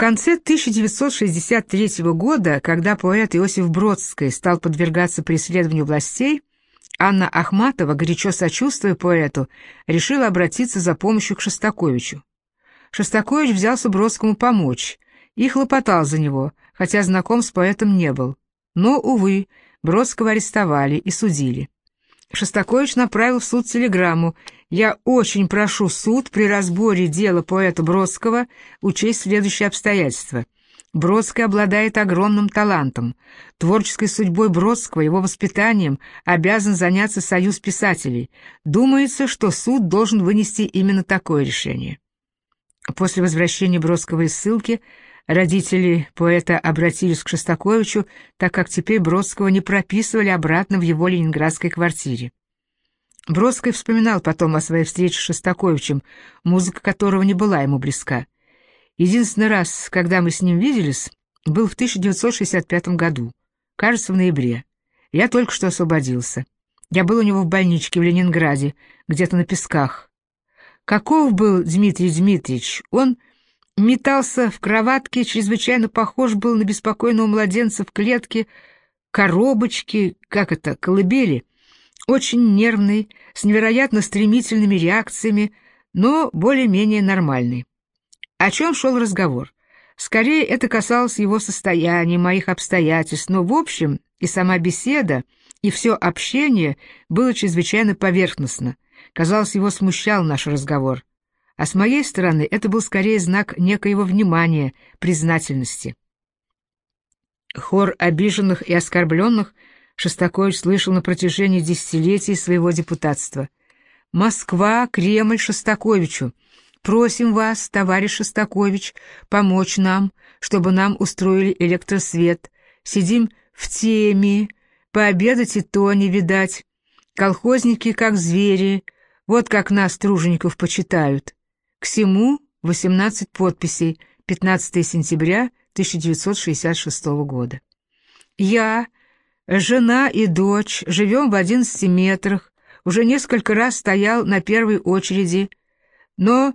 конце 1963 года, когда поэт Иосиф Бродский стал подвергаться преследованию властей, Анна Ахматова, горячо сочувствуя поэту, решила обратиться за помощью к Шостаковичу. Шостакович взялся Бродскому помочь и хлопотал за него, хотя знаком с поэтом не был. Но, увы, Бродского арестовали и судили. Шостакович направил в суд телеграмму «Я очень прошу суд при разборе дела поэта Бродского учесть следующие обстоятельства. Бродский обладает огромным талантом. Творческой судьбой Бродского, его воспитанием обязан заняться союз писателей. Думается, что суд должен вынести именно такое решение». После возвращения Бродского из ссылки Родители поэта обратились к Шостаковичу, так как теперь Бродского не прописывали обратно в его ленинградской квартире. Бродский вспоминал потом о своей встрече с Шостаковичем, музыка которого не была ему близка. Единственный раз, когда мы с ним виделись, был в 1965 году, кажется, в ноябре. Я только что освободился. Я был у него в больничке в Ленинграде, где-то на Песках. Каков был Дмитрий Дмитриевич? Он метался в кроватке, чрезвычайно похож был на беспокойного младенца в клетке, коробочки, как это, колыбели, очень нервный, с невероятно стремительными реакциями, но более-менее нормальный. О чем шел разговор? Скорее, это касалось его состояния, моих обстоятельств, но в общем и сама беседа, и все общение было чрезвычайно поверхностно. Казалось, его смущал наш разговор а с моей стороны это был скорее знак некоего внимания, признательности. Хор обиженных и оскорбленных Шостакович слышал на протяжении десятилетий своего депутатства. «Москва, Кремль Шостаковичу. Просим вас, товарищ Шостакович, помочь нам, чтобы нам устроили электросвет. Сидим в теме, пообедать и то не видать. Колхозники как звери, вот как нас, тружеников, почитают». К всему 18 подписей, 15 сентября 1966 года. Я, жена и дочь, живем в 11 метрах, уже несколько раз стоял на первой очереди, но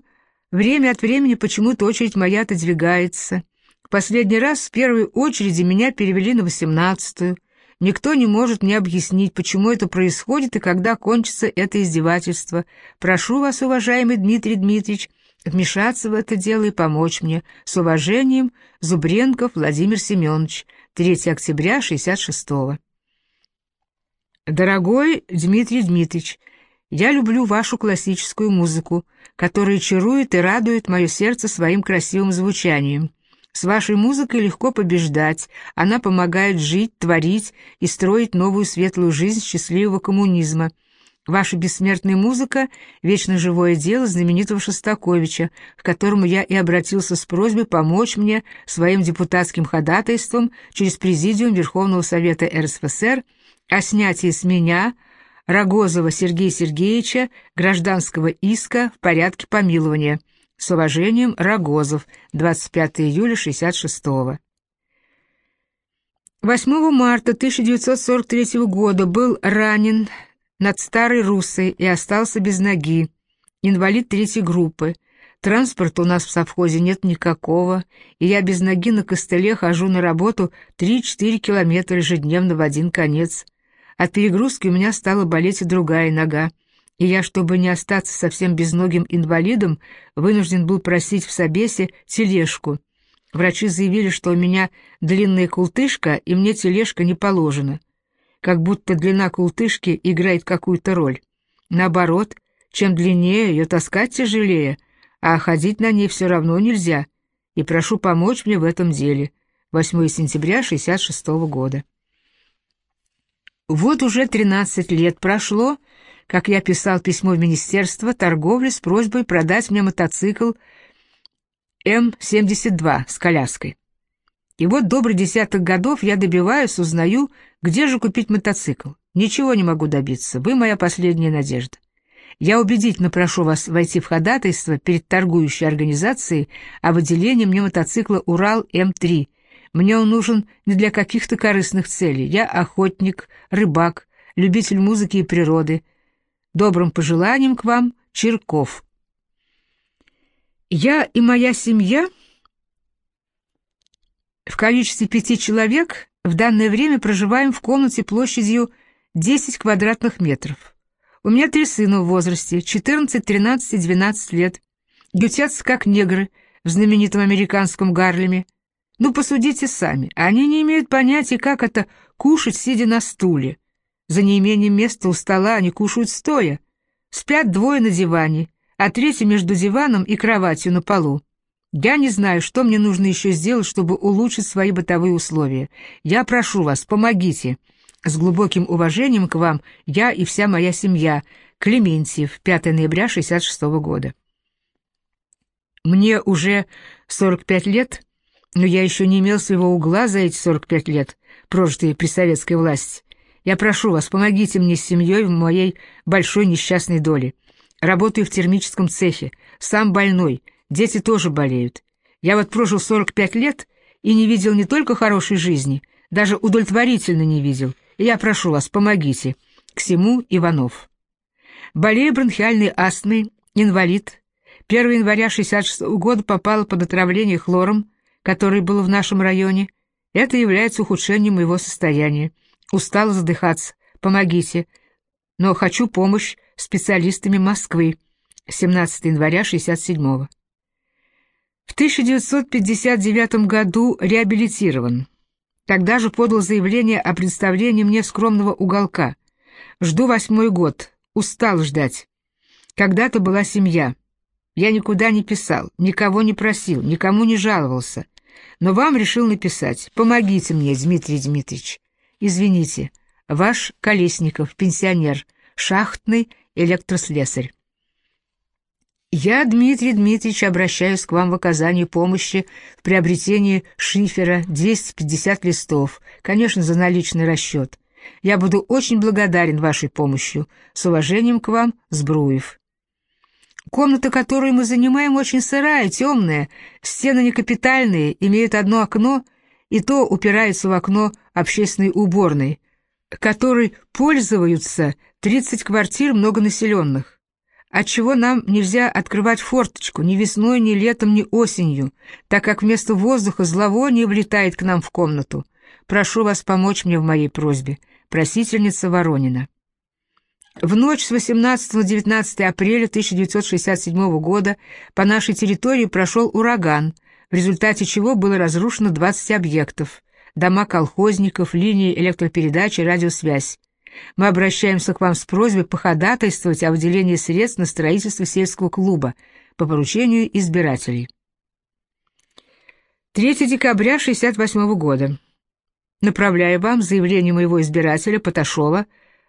время от времени почему-то очередь моя отодвигается. Последний раз в первой очереди меня перевели на восемнадцатую. Никто не может мне объяснить, почему это происходит и когда кончится это издевательство. Прошу вас, уважаемый Дмитрий Дмитриевич, вмешаться в это дело и помочь мне. С уважением, Зубренков Владимир Семенович, 3 октября 66-го. Дорогой Дмитрий Дмитриевич, я люблю вашу классическую музыку, которая чарует и радует мое сердце своим красивым звучанием. С вашей музыкой легко побеждать, она помогает жить, творить и строить новую светлую жизнь счастливого коммунизма — Ваша бессмертная музыка — вечно живое дело знаменитого Шостаковича, к которому я и обратился с просьбой помочь мне своим депутатским ходатайством через Президиум Верховного Совета РСФСР о снятии с меня, Рогозова Сергея Сергеевича, гражданского иска в порядке помилования. С уважением, Рогозов, 25 июля 66 -го. 8 марта 1943 года был ранен над Старой Руссой и остался без ноги. Инвалид третьей группы. Транспорта у нас в совхозе нет никакого, и я без ноги на костыле хожу на работу 3-4 километра ежедневно в один конец. От перегрузки у меня стала болеть и другая нога, и я, чтобы не остаться совсем безногим инвалидом, вынужден был просить в Собесе тележку. Врачи заявили, что у меня длинная култышка, и мне тележка не положена как будто длина култышки играет какую-то роль. Наоборот, чем длиннее, ее таскать тяжелее, а ходить на ней все равно нельзя. И прошу помочь мне в этом деле. 8 сентября 66 -го года. Вот уже 13 лет прошло, как я писал письмо в Министерство торговли с просьбой продать мне мотоцикл М-72 с коляской. И вот добрый десяток годов я добиваюсь, узнаю, где же купить мотоцикл. Ничего не могу добиться, вы моя последняя надежда. Я убедительно прошу вас войти в ходатайство перед торгующей организацией о выделении мне мотоцикла «Урал-М3». Мне он нужен не для каких-то корыстных целей. Я охотник, рыбак, любитель музыки и природы. Добрым пожеланием к вам, Черков. Я и моя семья в количестве пяти человек в данное время проживаем в комнате площадью 10 квадратных метров. У меня три сына в возрасте, 14, 13 и 12 лет. Ютятся как негры в знаменитом американском Гарлеме. Ну, посудите сами, они не имеют понятия, как это кушать, сидя на стуле. За неимением места у стола они кушают стоя. Спят двое на диване, а третий между диваном и кроватью на полу. Я не знаю, что мне нужно еще сделать, чтобы улучшить свои бытовые условия. Я прошу вас, помогите. С глубоким уважением к вам я и вся моя семья. Клементьев, 5 ноября 66 года. Мне уже 45 лет, но я еще не имел своего угла за эти 45 лет, прожитые при советской власти. Я прошу вас, помогите мне с семьей в моей большой несчастной доле. Работаю в термическом цехе, сам больной, дети тоже болеют. Я вот прожил 45 лет и не видел не только хорошей жизни, даже удовлетворительно не видел. И я прошу вас, помогите. К всему Иванов. Болею бронхиальной астмой, инвалид. 1 января 66 года попал под отравление хлором, который был в нашем районе. Это является ухудшением моего состояния. Устал задыхаться. Помогите. Но хочу помощь специалистами Москвы. 17 января 67 -го. В 1959 году реабилитирован. Тогда же подал заявление о представлении мне скромного уголка. Жду восьмой год. Устал ждать. Когда-то была семья. Я никуда не писал, никого не просил, никому не жаловался. Но вам решил написать. Помогите мне, Дмитрий Дмитриевич. Извините. Ваш Колесников, пенсионер, шахтный электрослесарь. Я, Дмитрий Дмитриевич, обращаюсь к вам в оказании помощи в приобретении шифера 250 листов, конечно, за наличный расчет. Я буду очень благодарен вашей помощью. С уважением к вам, Сбруев. Комната, которую мы занимаем, очень сырая, темная, стены не капитальные, имеют одно окно, и то упирается в окно общественной уборной, которой пользуются 30 квартир многонаселенных отчего нам нельзя открывать форточку ни весной, ни летом, ни осенью, так как вместо воздуха зловоние влетает к нам в комнату. Прошу вас помочь мне в моей просьбе. Просительница Воронина. В ночь с 18 на 19 апреля 1967 года по нашей территории прошел ураган, в результате чего было разрушено 20 объектов, дома колхозников, линии электропередачи, радиосвязь. Мы обращаемся к вам с просьбой походатайствовать о выделении средств на строительство сельского клуба по поручению избирателей. 3 декабря 1968 года. Направляю вам заявление моего избирателя Поташова,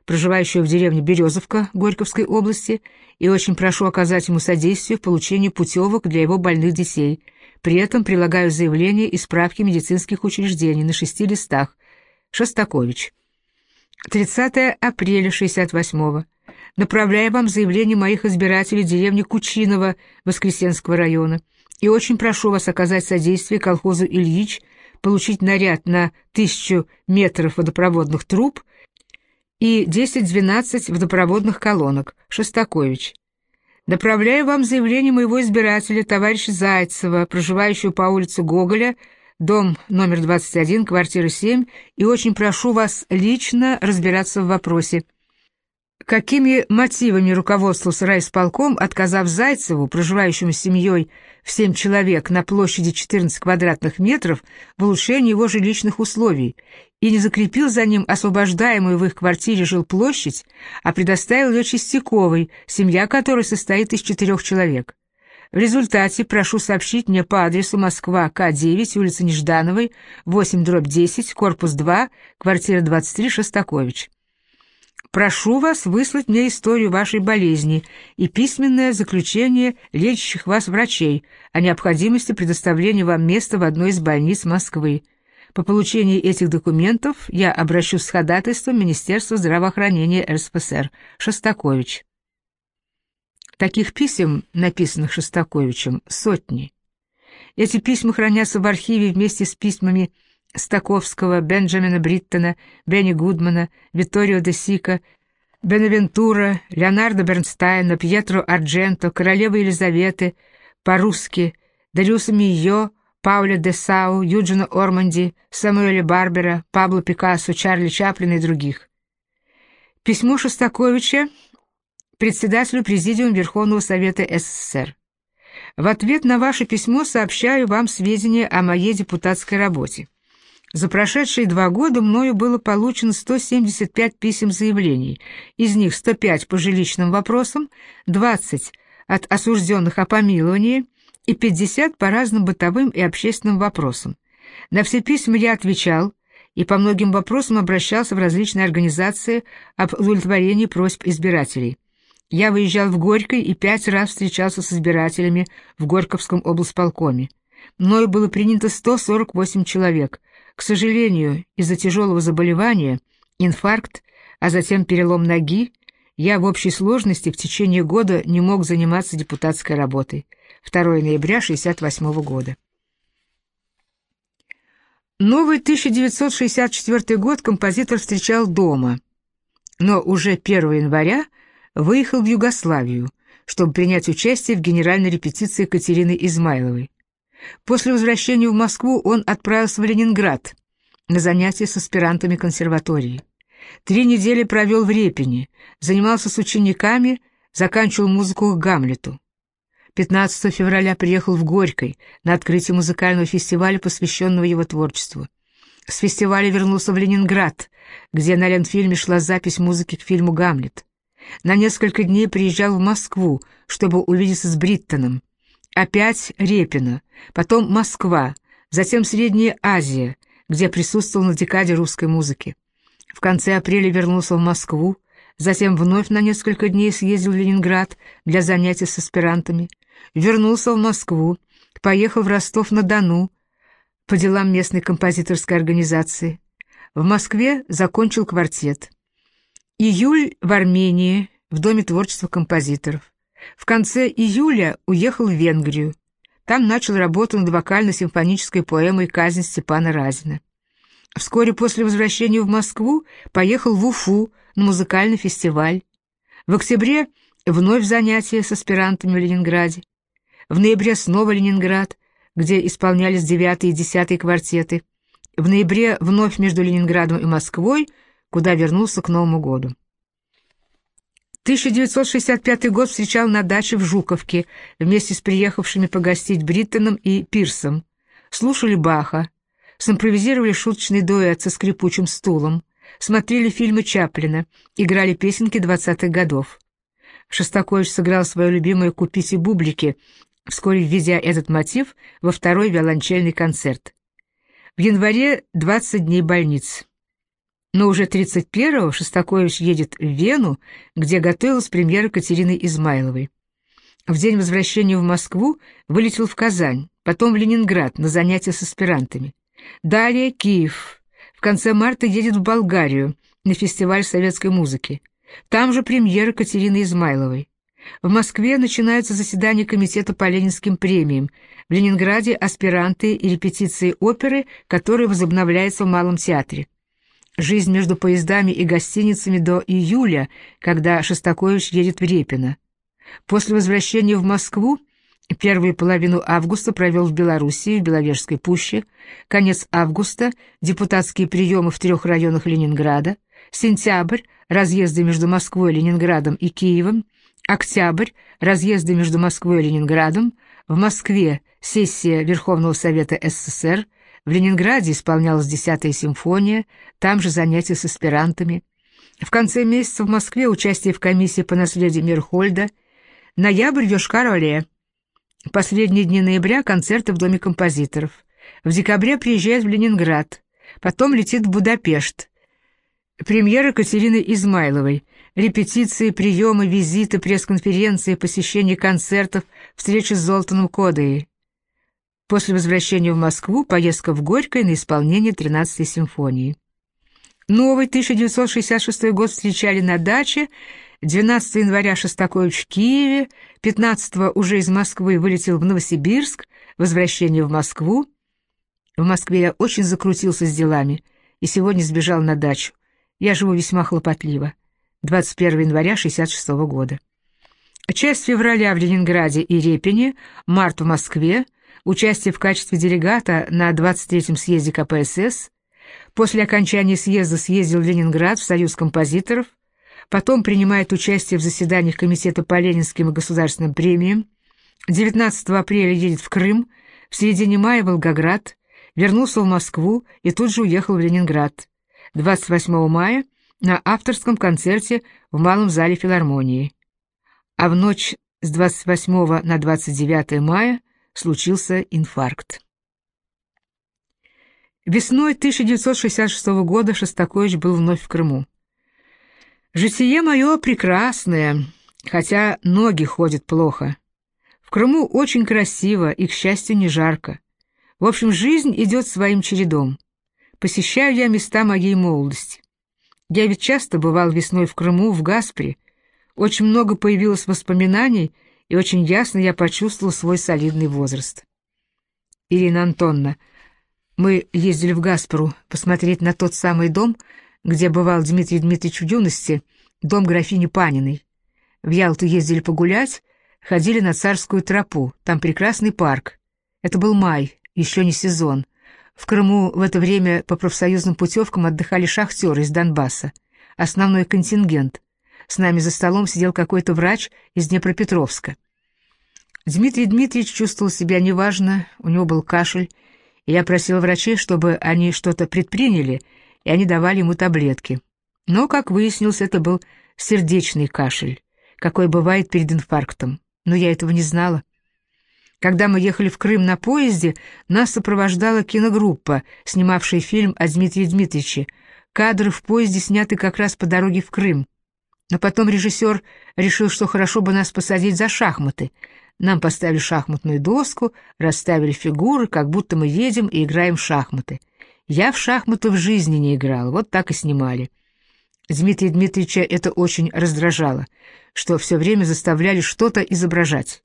проживающего в деревне Березовка Горьковской области, и очень прошу оказать ему содействие в получении путевок для его больных детей. При этом прилагаю заявление и справки медицинских учреждений на шести листах. Шостакович. 30 апреля 68-го. Направляю вам заявление моих избирателей деревни Кучиново Воскресенского района и очень прошу вас оказать содействие колхозу «Ильич», получить наряд на тысячу метров водопроводных труб и 10-12 водопроводных колонок. Шостакович. Направляю вам заявление моего избирателя, товарища Зайцева, проживающего по улице Гоголя, дом номер 21, квартира 7, и очень прошу вас лично разбираться в вопросе. Какими мотивами руководствовался райисполком, отказав Зайцеву, проживающему с семьей в 7 человек на площади 14 квадратных метров, в улучшении его жилищных условий, и не закрепил за ним освобождаемую в их квартире жилплощадь, а предоставил ее Чистяковой, семья которой состоит из четырех человек? В результате прошу сообщить мне по адресу Москва, К9, улица Неждановой, 8, дробь 10, корпус 2, квартира 23, Шостакович. Прошу вас выслать мне историю вашей болезни и письменное заключение лечащих вас врачей о необходимости предоставления вам места в одной из больниц Москвы. По получении этих документов я обращусь с ходатайством Министерства здравоохранения РСФСР. Шостакович. Таких писем, написанных Шостаковичем, сотни. Эти письма хранятся в архиве вместе с письмами Стаковского, Бенджамина Бриттона, Бенни Гудмана, Витторио де Сика, Бенавентура, Леонардо Бернстайна, Пьетро Ардженто, королевы Елизаветы, по-русски, Дариуса Мийо, Пауля де Сау, Юджина Орманди, Самуэля Барбера, Пабло Пикассо, Чарли Чаплина и других. Письмо Шостаковича председателю Президиума Верховного Совета СССР. В ответ на ваше письмо сообщаю вам сведения о моей депутатской работе. За прошедшие два года мною было получено 175 писем заявлений, из них 105 по жилищным вопросам, 20 от осужденных о помиловании и 50 по разным бытовым и общественным вопросам. На все письма я отвечал и по многим вопросам обращался в различные организации об удовлетворении просьб избирателей. Я выезжал в Горький и пять раз встречался с избирателями в Горьковском облсполкоме. Мною было принято 148 человек. К сожалению, из-за тяжелого заболевания, инфаркт, а затем перелом ноги, я в общей сложности в течение года не мог заниматься депутатской работой. 2 ноября 1968 года. Новый 1964 год композитор встречал дома, но уже 1 января выехал в Югославию, чтобы принять участие в генеральной репетиции Катерины Измайловой. После возвращения в Москву он отправился в Ленинград на занятия с аспирантами консерватории. Три недели провел в Репине, занимался с учениками, заканчивал музыку к Гамлету. 15 февраля приехал в Горький на открытие музыкального фестиваля, посвященного его творчеству. С фестиваля вернулся в Ленинград, где на Ленфильме шла запись музыки к фильму «Гамлет». На несколько дней приезжал в Москву, чтобы увидеться с Бриттоном. Опять Репино, потом Москва, затем Средняя Азия, где присутствовал на декаде русской музыки. В конце апреля вернулся в Москву, затем вновь на несколько дней съездил в Ленинград для занятий с аспирантами, вернулся в Москву, поехал в Ростов-на-Дону по делам местной композиторской организации. В Москве закончил квартет. Июль в Армении, в Доме творчества композиторов. В конце июля уехал в Венгрию. Там начал работу над вокально-симфонической поэмой «Казнь Степана Разина». Вскоре после возвращения в Москву поехал в Уфу на музыкальный фестиваль. В октябре вновь занятия с аспирантами в Ленинграде. В ноябре снова Ленинград, где исполнялись девятый и десятый квартеты. В ноябре вновь между Ленинградом и Москвой – куда вернулся к Новому году. 1965 год встречал на даче в Жуковке вместе с приехавшими погостить Бриттоном и Пирсом. Слушали Баха, симпровизировали шуточный дуэт со скрипучим стулом, смотрели фильмы Чаплина, играли песенки двадцатых годов. Шостакович сыграл свою любимую «Купите бублики», вскоре введя этот мотив во второй виолончельный концерт. В январе 20 дней больниц. Но уже 31-го Шостакович едет в Вену, где готовилась премьера Катерины Измайловой. В день возвращения в Москву вылетел в Казань, потом в Ленинград на занятия с аспирантами. Далее Киев. В конце марта едет в Болгарию на фестиваль советской музыки. Там же премьера Катерины Измайловой. В Москве начинаются заседания комитета по ленинским премиям. В Ленинграде аспиранты и репетиции оперы, которые возобновляются в Малом театре. Жизнь между поездами и гостиницами до июля, когда Шостакович едет в Репино. После возвращения в Москву первую половину августа провел в Белоруссии, в Беловежской пуще, конец августа – депутатские приемы в трех районах Ленинграда, сентябрь – разъезды между Москвой, Ленинградом и Киевом, октябрь – разъезды между Москвой и Ленинградом, в Москве – сессия Верховного Совета СССР – в Ленинграде исполнялась десятая симфония, там же занятия с аспирантами. В конце месяца в Москве участие в комиссии по наследию Мирхольда. Ноябрь в Йошкар-Оле. Последние дни ноября концерты в Доме композиторов. В декабре приезжает в Ленинград. Потом летит в Будапешт. Премьера Катерины Измайловой. Репетиции, приемы, визиты, пресс-конференции, посещение концертов, встречи с Золтаном Кодой. После возвращения в Москву поездка в Горькое на исполнение 13-й симфонии. Новый 1966 год встречали на даче, 12 января Шостакович в Киеве, 15 уже из Москвы вылетел в Новосибирск, возвращение в Москву. В Москве я очень закрутился с делами и сегодня сбежал на дачу. Я живу весьма хлопотливо. 21 января 66 года. Часть февраля в Ленинграде и Репине, март в Москве, участие в качестве делегата на 23-м съезде КПСС, после окончания съезда съездил в Ленинград в Союз композиторов, потом принимает участие в заседаниях Комитета по Ленинским и государственным премиям, 19 апреля едет в Крым, в середине мая Волгоград, вернулся в Москву и тут же уехал в Ленинград. 28 мая на авторском концерте в Малом зале филармонии. А в ночь с 28 на 29 мая случился инфаркт. Весной 1966 года Шостакович был вновь в Крыму. «Житие мое прекрасное, хотя ноги ходят плохо. В Крыму очень красиво и, к счастью, не жарко. В общем, жизнь идет своим чередом. Посещаю я места моей молодости. Я ведь часто бывал весной в Крыму, в Гаспре. Очень много появилось воспоминаний, и очень ясно я почувствовал свой солидный возраст. Ирина Антонна, мы ездили в Гаспру посмотреть на тот самый дом, где бывал Дмитрий Дмитриевич в юности, дом графини Паниной. В Ялту ездили погулять, ходили на Царскую тропу, там прекрасный парк. Это был май, еще не сезон. В Крыму в это время по профсоюзным путевкам отдыхали шахтеры из Донбасса. Основной контингент. С нами за столом сидел какой-то врач из Днепропетровска. Дмитрий Дмитриевич чувствовал себя неважно, у него был кашель, и я просил врачей, чтобы они что-то предприняли, и они давали ему таблетки. Но, как выяснилось, это был сердечный кашель, какой бывает перед инфарктом. Но я этого не знала. Когда мы ехали в Крым на поезде, нас сопровождала киногруппа, снимавшая фильм о Дмитрии Дмитриевиче. Кадры в поезде сняты как раз по дороге в Крым. Но потом режиссер решил, что хорошо бы нас посадить за шахматы. Нам поставили шахматную доску, расставили фигуры, как будто мы едем и играем в шахматы. Я в шахматы в жизни не играл, вот так и снимали. Дмитрия Дмитриевича это очень раздражало, что все время заставляли что-то изображать.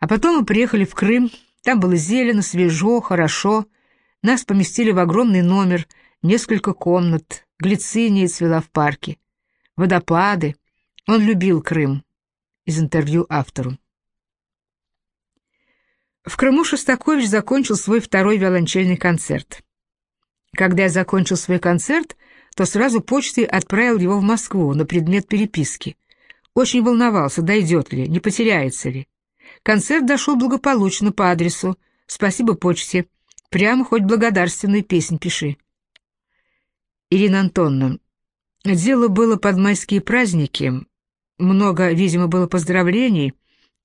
А потом мы приехали в Крым, там было зелено, свежо, хорошо. Нас поместили в огромный номер, несколько комнат, глициния цвела в парке, водопады. Он любил Крым. Из интервью автору. В Крыму Шостакович закончил свой второй виолончельный концерт. Когда я закончил свой концерт, то сразу почтой отправил его в Москву на предмет переписки. Очень волновался, дойдет ли, не потеряется ли. Концерт дошел благополучно по адресу. Спасибо почте. Прямо хоть благодарственную песнь пиши. Ирина Антоновна, дело было под майские праздники. Много, видимо, было поздравлений,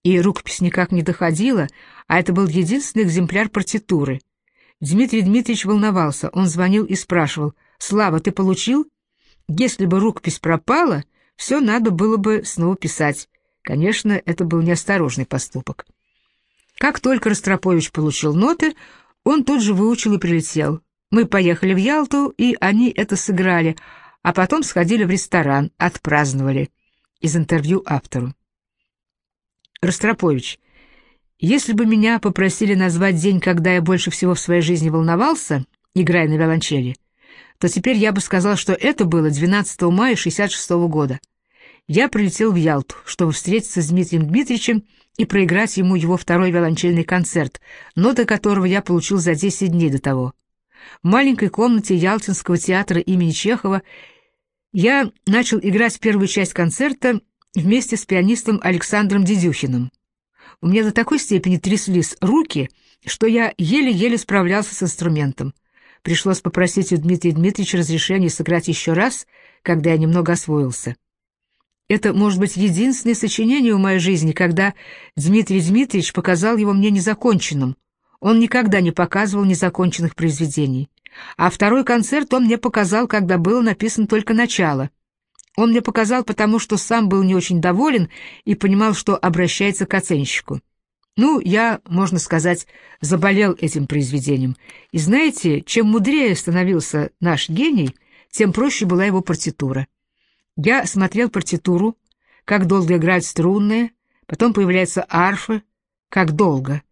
и рукопись никак не доходила, а это был единственный экземпляр партитуры. Дмитрий Дмитриевич волновался, он звонил и спрашивал, «Слава, ты получил?» Если бы рукопись пропала, все надо было бы снова писать. Конечно, это был неосторожный поступок. Как только Ростропович получил ноты, он тут же выучил и прилетел. Мы поехали в Ялту, и они это сыграли, а потом сходили в ресторан, отпраздновали. Из интервью автору. Ростропович, если бы меня попросили назвать день, когда я больше всего в своей жизни волновался, играя на виолончели, то теперь я бы сказал, что это было 12 мая 66 -го года я прилетел в Ялту, чтобы встретиться с Дмитрием Дмитриевичем и проиграть ему его второй виолончельный концерт, ноты которого я получил за 10 дней до того. В маленькой комнате Ялтинского театра имени Чехова я начал играть первую часть концерта вместе с пианистом Александром Дедюхиным. У меня до такой степени тряслись руки, что я еле-еле справлялся с инструментом. Пришлось попросить у Дмитрия Дмитриевича разрешения сыграть еще раз, когда я немного освоился. Это, может быть, единственное сочинение в моей жизни, когда Дмитрий Дмитриевич показал его мне незаконченным. Он никогда не показывал незаконченных произведений. А второй концерт он мне показал, когда было написано только начало. Он мне показал, потому что сам был не очень доволен и понимал, что обращается к оценщику. Ну, я, можно сказать, заболел этим произведением. И знаете, чем мудрее становился наш гений, тем проще была его партитура. Я смотрел партитуру, как долго играют струнные, потом появляется арфа, как долго.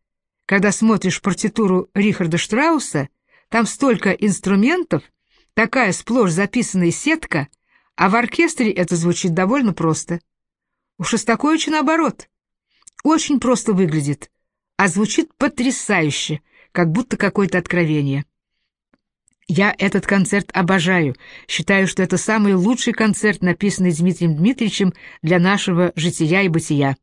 Когда смотришь партитуру Рихарда Штрауса, там столько инструментов, такая сплошь записанная сетка, а в оркестре это звучит довольно просто. У Шостаковича наоборот. Очень просто выглядит, а звучит потрясающе, как будто какое-то откровение. Я этот концерт обожаю, считаю, что это самый лучший концерт, написанный Дмитрием Дмитриевичем для нашего жития и бытия.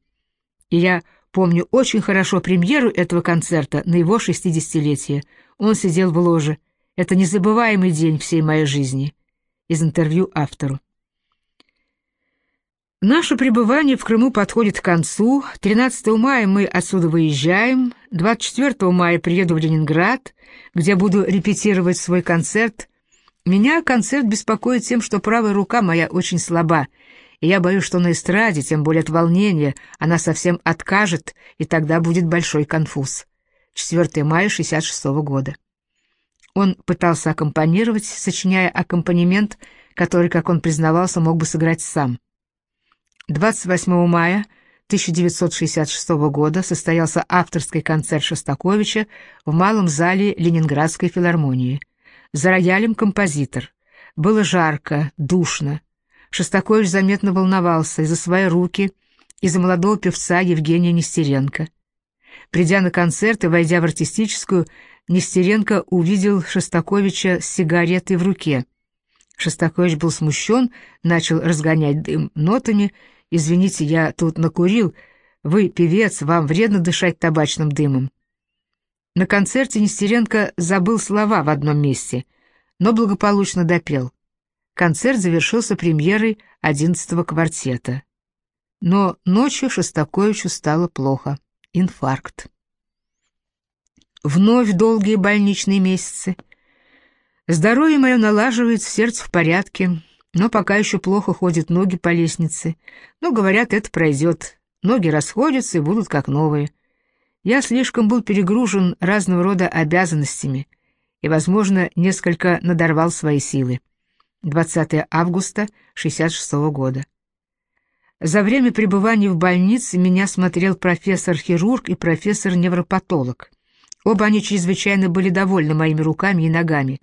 И я помню очень хорошо премьеру этого концерта на его шестидесятилетие. Он сидел в ложе. Это незабываемый день всей моей жизни. Из интервью автору. Наше пребывание в Крыму подходит к концу. 13 мая мы отсюда выезжаем. 24 мая приеду в Ленинград, где буду репетировать свой концерт. Меня концерт беспокоит тем, что правая рука моя очень слаба, и я боюсь, что на эстраде, тем более от волнения, она совсем откажет, и тогда будет большой конфуз. 4 мая 66 -го года. Он пытался аккомпанировать, сочиняя аккомпанемент, который, как он признавался, мог бы сыграть сам. 28 мая 1966 года состоялся авторский концерт Шостаковича в Малом зале Ленинградской филармонии. За роялем композитор. Было жарко, душно. Шостакович заметно волновался и за свои руки, и за молодого певца Евгения Нестеренко. Придя на концерт и войдя в артистическую, Нестеренко увидел Шостаковича с сигаретой в руке. Шостакович был смущен, начал разгонять дым нотами «Извините, я тут накурил. Вы певец, вам вредно дышать табачным дымом». На концерте Нестеренко забыл слова в одном месте, но благополучно допел. Концерт завершился премьерой одиннадцатого квартета. Но ночью Шостаковичу стало плохо. Инфаркт. Вновь долгие больничные месяцы. Здоровье мое налаживается, сердце в порядке, но пока еще плохо ходят ноги по лестнице. Но, говорят, это пройдет. Ноги расходятся и будут как новые. Я слишком был перегружен разного рода обязанностями и, возможно, несколько надорвал свои силы. 20 августа 66 года. За время пребывания в больнице меня смотрел профессор-хирург и профессор-невропатолог. Оба они чрезвычайно были довольны моими руками и ногами.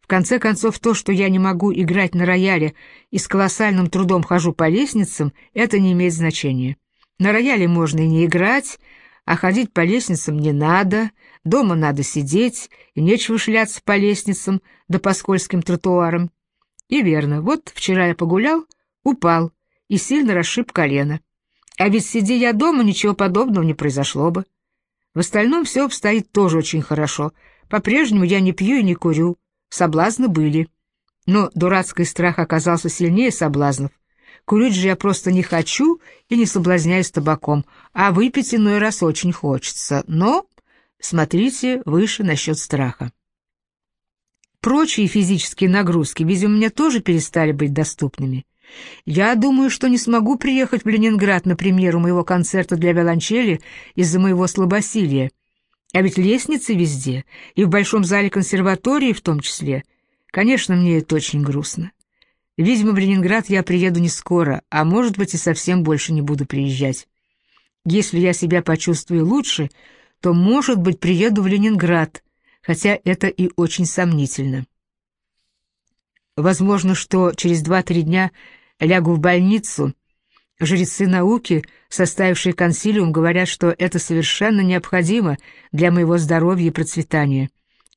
В конце концов, то, что я не могу играть на рояле и с колоссальным трудом хожу по лестницам, это не имеет значения. На рояле можно и не играть, а ходить по лестницам не надо, дома надо сидеть, и нечего шляться по лестницам да по скользким тротуарам. И верно, вот вчера я погулял, упал и сильно расшиб колено. А ведь сиди я дома, ничего подобного не произошло бы. В остальном все обстоит тоже очень хорошо. По-прежнему я не пью и не курю, Соблазны были. Но дурацкий страх оказался сильнее соблазнов. Курить же я просто не хочу и не соблазняюсь табаком, а выпить иной раз очень хочется. Но смотрите выше насчет страха. Прочие физические нагрузки, видимо, мне тоже перестали быть доступными. Я думаю, что не смогу приехать в Ленинград на премьеру моего концерта для виолончели из-за моего слабосилия. А ведь лестницы везде, и в большом зале консерватории в том числе. Конечно, мне это очень грустно. Видимо, в Ленинград я приеду не скоро, а может быть и совсем больше не буду приезжать. Если я себя почувствую лучше, то, может быть, приеду в Ленинград, хотя это и очень сомнительно. Возможно, что через два-три дня лягу в больницу Жрецы науки, составившие консилиум, говорят, что это совершенно необходимо для моего здоровья и процветания.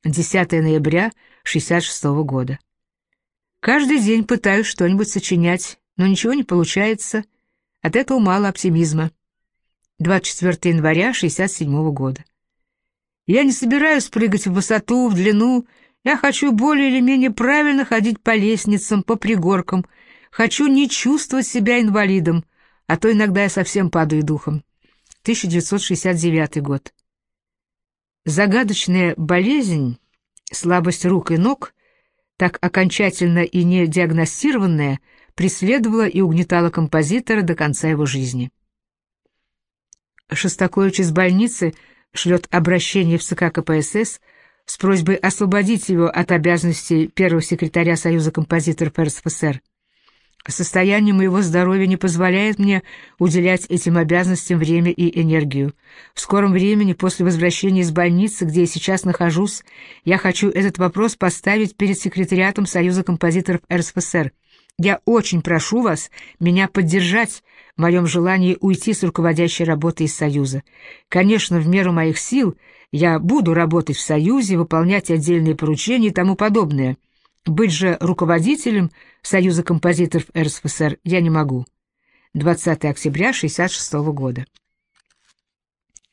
10 ноября 66 года. Каждый день пытаюсь что-нибудь сочинять, но ничего не получается. От этого мало оптимизма. 24 января 67 года. Я не собираюсь прыгать в высоту, в длину. Я хочу более или менее правильно ходить по лестницам, по пригоркам. Хочу не чувствовать себя инвалидом, а то иногда я совсем падаю духом. 1969 год. Загадочная болезнь, слабость рук и ног, так окончательно и не диагностированная, преследовала и угнетала композитора до конца его жизни. Шостакович из больницы шлет обращение в ЦК КПСС с просьбой освободить его от обязанностей первого секретаря Союза композиторов РСФСР. Состояние моего здоровья не позволяет мне уделять этим обязанностям время и энергию. В скором времени, после возвращения из больницы, где я сейчас нахожусь, я хочу этот вопрос поставить перед секретариатом Союза композиторов РСФСР Я очень прошу вас меня поддержать в моем желании уйти с руководящей работы из Союза. Конечно, в меру моих сил я буду работать в Союзе, выполнять отдельные поручения и тому подобное. Быть же руководителем Союза композиторов РСФСР я не могу. 20 октября 1966 года.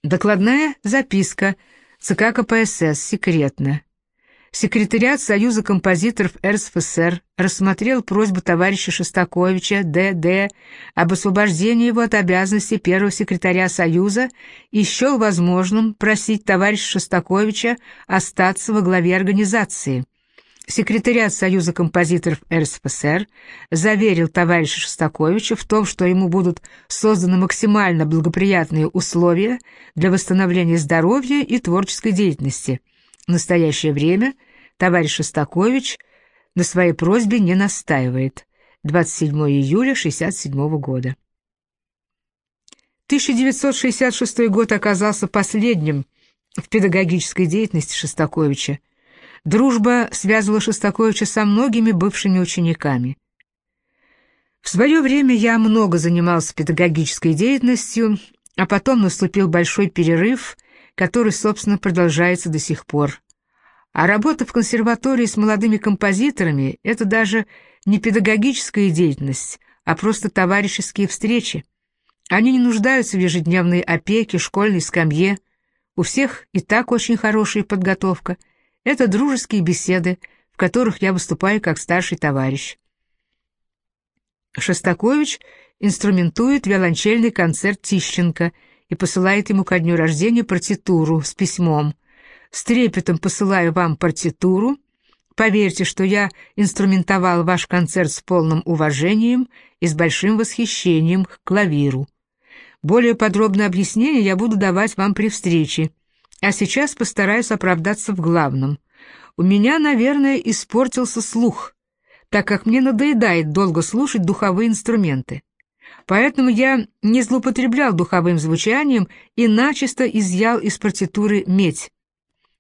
Докладная записка ЦК КПСС, секретно. Секретариат Союза композиторов РСФСР рассмотрел просьбу товарища Шостаковича Д.Д. об освобождении его от обязанностей первого секретаря Союза и счел возможным просить товарища Шостаковича остаться во главе организации. Секретариат Союза композиторов РСФСР заверил товарища Шостаковича в том, что ему будут созданы максимально благоприятные условия для восстановления здоровья и творческой деятельности – в настоящее время товарищ Шостакович на своей просьбе не настаивает. 27 июля 1967 года. 1966 год оказался последним в педагогической деятельности Шостаковича. Дружба связывала Шостаковича со многими бывшими учениками. В свое время я много занимался педагогической деятельностью, а потом наступил большой перерыв который, собственно, продолжается до сих пор. А работа в консерватории с молодыми композиторами — это даже не педагогическая деятельность, а просто товарищеские встречи. Они не нуждаются в ежедневной опеке, школьной скамье. У всех и так очень хорошая подготовка. Это дружеские беседы, в которых я выступаю как старший товарищ. Шостакович инструментует виолончельный концерт Тищенко — и посылает ему ко дню рождения партитуру с письмом. «С трепетом посылаю вам партитуру. Поверьте, что я инструментовал ваш концерт с полным уважением и с большим восхищением к клавиру. Более подробное объяснение я буду давать вам при встрече, а сейчас постараюсь оправдаться в главном. У меня, наверное, испортился слух, так как мне надоедает долго слушать духовые инструменты. Поэтому я не злоупотреблял духовым звучанием и начисто изъял из партитуры медь.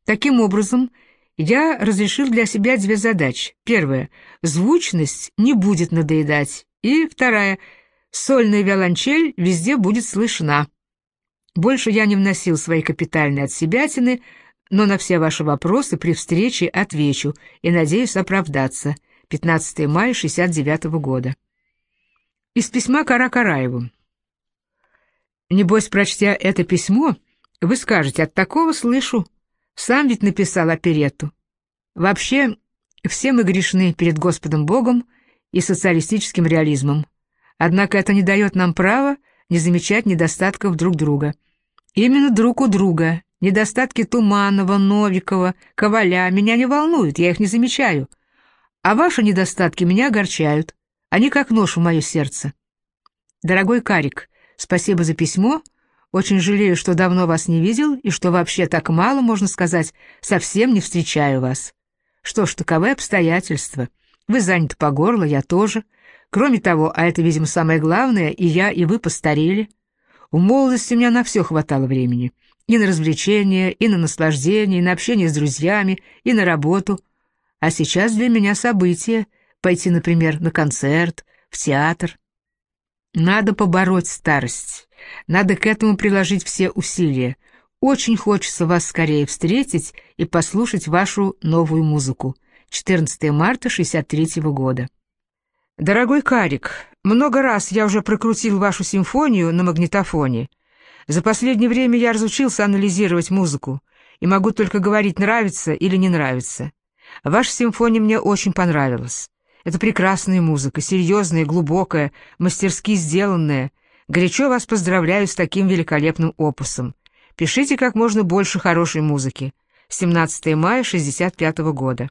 Таким образом, я разрешил для себя две задачи. Первая — звучность не будет надоедать. И вторая — сольная виолончель везде будет слышна. Больше я не вносил свои капитальные отсебятины, но на все ваши вопросы при встрече отвечу и надеюсь оправдаться. 15 мая 69 года. Из письма Кара Караеву. Небось, прочтя это письмо, вы скажете, от такого слышу. Сам ведь написал оперетту. Вообще, все мы грешны перед Господом Богом и социалистическим реализмом. Однако это не дает нам права не замечать недостатков друг друга. Именно друг у друга. Недостатки Туманова, Новикова, Коваля меня не волнуют, я их не замечаю. А ваши недостатки меня огорчают. Они как нож в мое сердце. Дорогой Карик, спасибо за письмо. Очень жалею, что давно вас не видел и что вообще так мало, можно сказать, совсем не встречаю вас. Что ж, таковы обстоятельства. Вы заняты по горло, я тоже. Кроме того, а это, видимо, самое главное, и я, и вы постарели. В молодости у меня на все хватало времени. И на развлечения, и на наслаждение, и на общение с друзьями, и на работу. А сейчас для меня событие — пойти, например, на концерт, в театр. Надо побороть старость, надо к этому приложить все усилия. Очень хочется вас скорее встретить и послушать вашу новую музыку. 14 марта 63 года. Дорогой Карик, много раз я уже прокрутил вашу симфонию на магнитофоне. За последнее время я разучился анализировать музыку и могу только говорить, нравится или не нравится. Ваша симфония мне очень понравилась. Это прекрасная музыка, серьезная, глубокая, мастерски сделанная. Горячо вас поздравляю с таким великолепным опусом. Пишите как можно больше хорошей музыки. 17 мая 65 года.